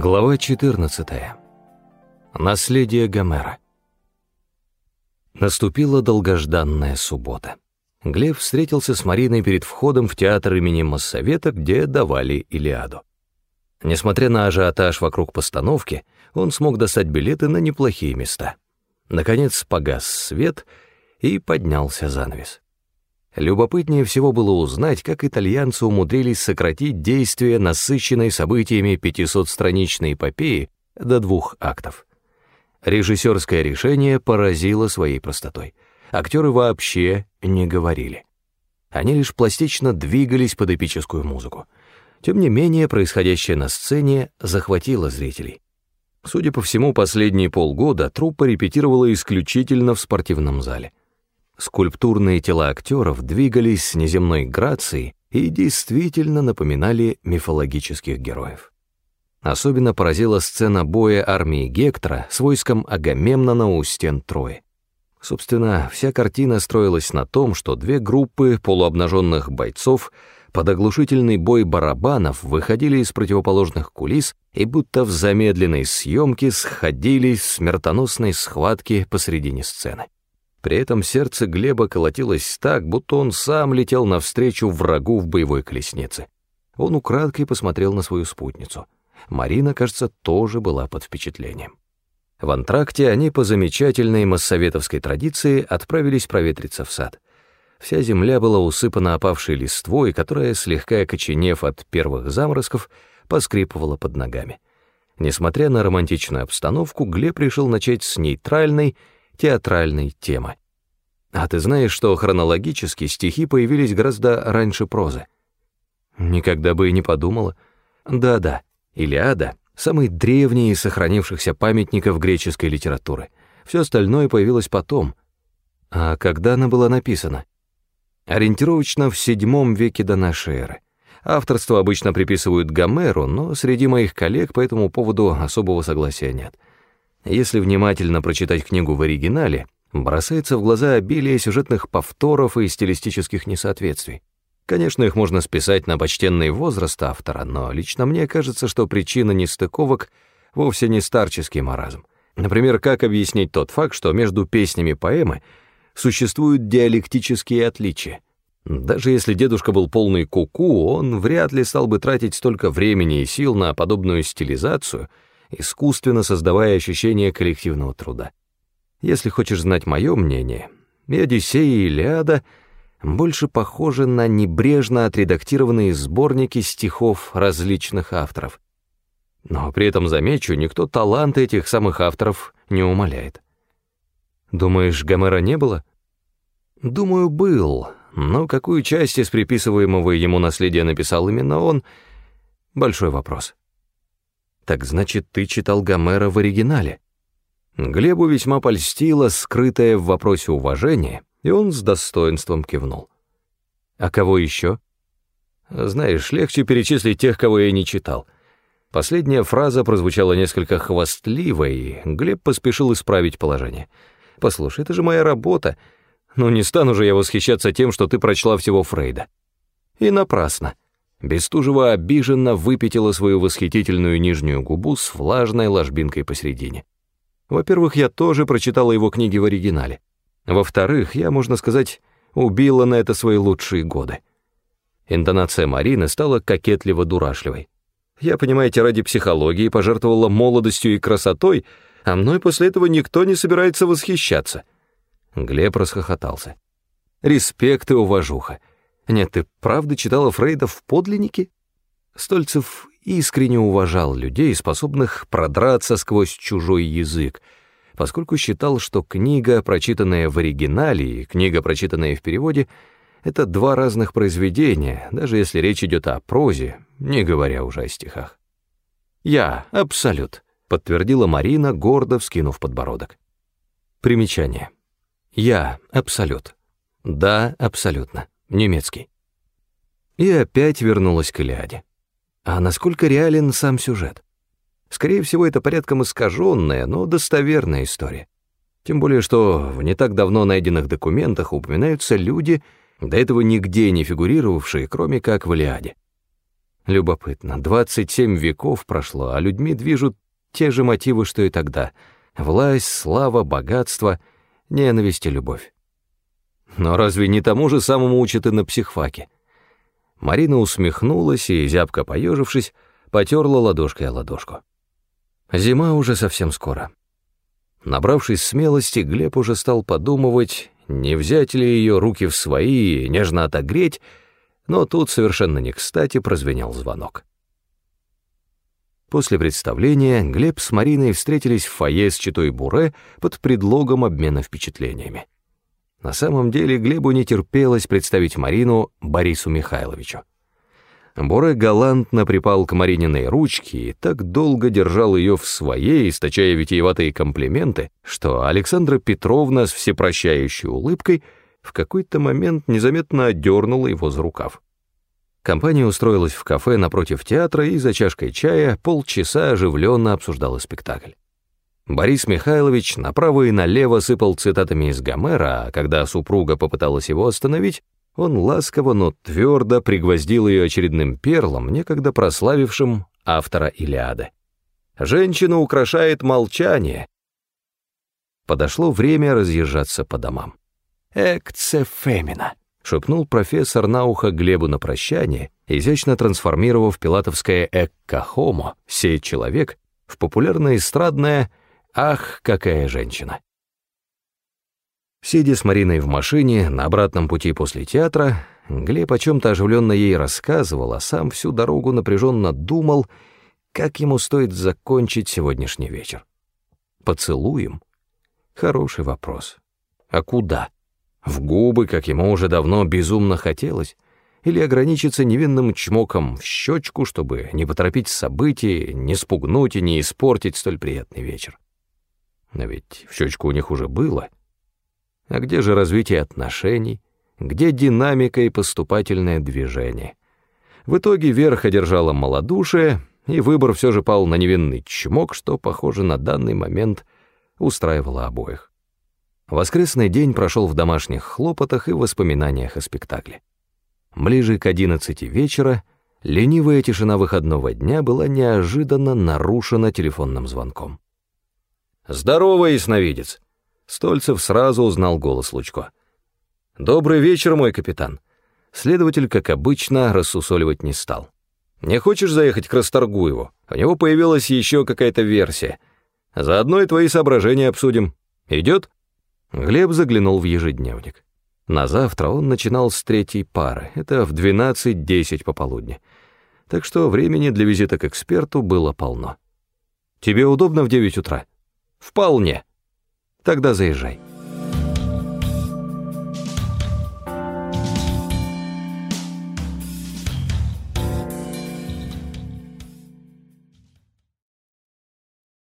Глава 14. Наследие Гомера. Наступила долгожданная суббота. Глеб встретился с Мариной перед входом в театр имени Моссовета, где давали Илиаду. Несмотря на ажиотаж вокруг постановки, он смог достать билеты на неплохие места. Наконец погас свет и поднялся занавес. Любопытнее всего было узнать, как итальянцы умудрились сократить действие насыщенной событиями 500-страничной эпопеи до двух актов. Режиссерское решение поразило своей простотой. Актеры вообще не говорили. Они лишь пластично двигались под эпическую музыку. Тем не менее, происходящее на сцене захватило зрителей. Судя по всему, последние полгода труппа репетировала исключительно в спортивном зале. Скульптурные тела актеров двигались с неземной грацией и действительно напоминали мифологических героев. Особенно поразила сцена боя армии Гектора с войском Агамемнона у стен Трои. Собственно, вся картина строилась на том, что две группы полуобнаженных бойцов под оглушительный бой барабанов выходили из противоположных кулис и будто в замедленной съемке сходились в смертоносной схватке посредине сцены. При этом сердце Глеба колотилось так, будто он сам летел навстречу врагу в боевой колеснице. Он украдкой посмотрел на свою спутницу. Марина, кажется, тоже была под впечатлением. В антракте они по замечательной массоветовской традиции отправились проветриться в сад. Вся земля была усыпана опавшей листвой, которая, слегка окоченев от первых заморозков, поскрипывала под ногами. Несмотря на романтичную обстановку, Глеб решил начать с нейтральной, театральной темы. А ты знаешь, что хронологически стихи появились гораздо раньше прозы? Никогда бы и не подумала. Да-да, Илиада — самый древний из сохранившихся памятников греческой литературы. Все остальное появилось потом. А когда она была написана? Ориентировочно в VII веке до нашей эры. Авторство обычно приписывают Гомеру, но среди моих коллег по этому поводу особого согласия нет — если внимательно прочитать книгу в оригинале, бросается в глаза обилие сюжетных повторов и стилистических несоответствий. Конечно, их можно списать на почтенный возраст автора, но лично мне кажется, что причина нестыковок вовсе не старческий маразм. Например, как объяснить тот факт, что между песнями поэмы существуют диалектические отличия? Даже если дедушка был полный куку, он вряд ли стал бы тратить столько времени и сил на подобную стилизацию — искусственно создавая ощущение коллективного труда. Если хочешь знать мое мнение, и «Одиссея» и «Илиада» больше похожи на небрежно отредактированные сборники стихов различных авторов. Но при этом, замечу, никто таланта этих самых авторов не умаляет. Думаешь, Гомера не было? Думаю, был, но какую часть из приписываемого ему наследия написал именно он — большой вопрос. Так значит, ты читал Гомера в оригинале? Глебу весьма польстило скрытое в вопросе уважение, и он с достоинством кивнул. А кого еще? Знаешь, легче перечислить тех, кого я не читал. Последняя фраза прозвучала несколько хвастливо, и Глеб поспешил исправить положение. «Послушай, это же моя работа. Ну не стану же я восхищаться тем, что ты прочла всего Фрейда». И напрасно. Бестужева обиженно выпятила свою восхитительную нижнюю губу с влажной ложбинкой посередине. Во-первых, я тоже прочитала его книги в оригинале. Во-вторых, я, можно сказать, убила на это свои лучшие годы. Интонация Марины стала кокетливо-дурашливой. Я, понимаете, ради психологии пожертвовала молодостью и красотой, а мной после этого никто не собирается восхищаться. Глеб расхохотался. Респект и уважуха. Нет, ты правда читала Фрейда в подлиннике? Стольцев искренне уважал людей, способных продраться сквозь чужой язык, поскольку считал, что книга, прочитанная в оригинале, и книга, прочитанная в переводе, это два разных произведения, даже если речь идет о прозе, не говоря уже о стихах. «Я — абсолют», — подтвердила Марина, гордо вскинув подбородок. Примечание. «Я — абсолют». «Да, абсолютно» немецкий. И опять вернулась к Илиаде. А насколько реален сам сюжет? Скорее всего, это порядком искаженная, но достоверная история. Тем более, что в не так давно найденных документах упоминаются люди, до этого нигде не фигурировавшие, кроме как в Илиаде. Любопытно, 27 веков прошло, а людьми движут те же мотивы, что и тогда. Власть, слава, богатство, ненависть и любовь. Но разве не тому же самому учат и на психфаке? Марина усмехнулась и, зябко поежившись, потерла ладошкой о ладошку. Зима уже совсем скоро. Набравшись смелости, Глеб уже стал подумывать, не взять ли ее руки в свои и нежно отогреть, но тут совершенно не кстати прозвенел звонок. После представления Глеб с Мариной встретились в фойе с Читой Буре под предлогом обмена впечатлениями. На самом деле Глебу не терпелось представить Марину Борису Михайловичу. Буре галантно припал к Марининой ручке и так долго держал ее в своей, источая витиеватые комплименты, что Александра Петровна с всепрощающей улыбкой в какой-то момент незаметно отдернула его за рукав. Компания устроилась в кафе напротив театра и за чашкой чая полчаса оживленно обсуждала спектакль. Борис Михайлович направо и налево сыпал цитатами из Гомера, а когда супруга попыталась его остановить, он ласково, но твердо пригвоздил ее очередным перлом, некогда прославившим автора Илиады. «Женщину украшает молчание». Подошло время разъезжаться по домам. «Экце фемина», — шепнул профессор на ухо Глебу на прощание, изящно трансформировав пилатовское «экка хомо», «сей человек», в популярное эстрадное «ах, какая женщина». Сидя с Мариной в машине на обратном пути после театра, Глеб о чем-то оживленно ей рассказывал, а сам всю дорогу напряженно думал, как ему стоит закончить сегодняшний вечер. Поцелуем? Хороший вопрос. А куда? В губы, как ему уже давно безумно хотелось? Или ограничиться невинным чмоком в щечку, чтобы не поторопить события, не спугнуть и не испортить столь приятный вечер? Но ведь в щечку у них уже было — а где же развитие отношений? Где динамика и поступательное движение? В итоге верх одержало малодушие, и выбор все же пал на невинный чмок, что, похоже, на данный момент устраивало обоих. Воскресный день прошел в домашних хлопотах и воспоминаниях о спектакле. Ближе к одиннадцати вечера ленивая тишина выходного дня была неожиданно нарушена телефонным звонком. «Здорово, ясновидец!» Стольцев сразу узнал голос Лучко. «Добрый вечер, мой капитан». Следователь, как обычно, рассусоливать не стал. «Не хочешь заехать к Расторгуеву? У него появилась еще какая-то версия. Заодно и твои соображения обсудим. Идет?» Глеб заглянул в ежедневник. На завтра он начинал с третьей пары, это в 12.10 пополудни. Так что времени для визита к эксперту было полно. «Тебе удобно в 9 утра?» «Вполне», Тогда заезжай.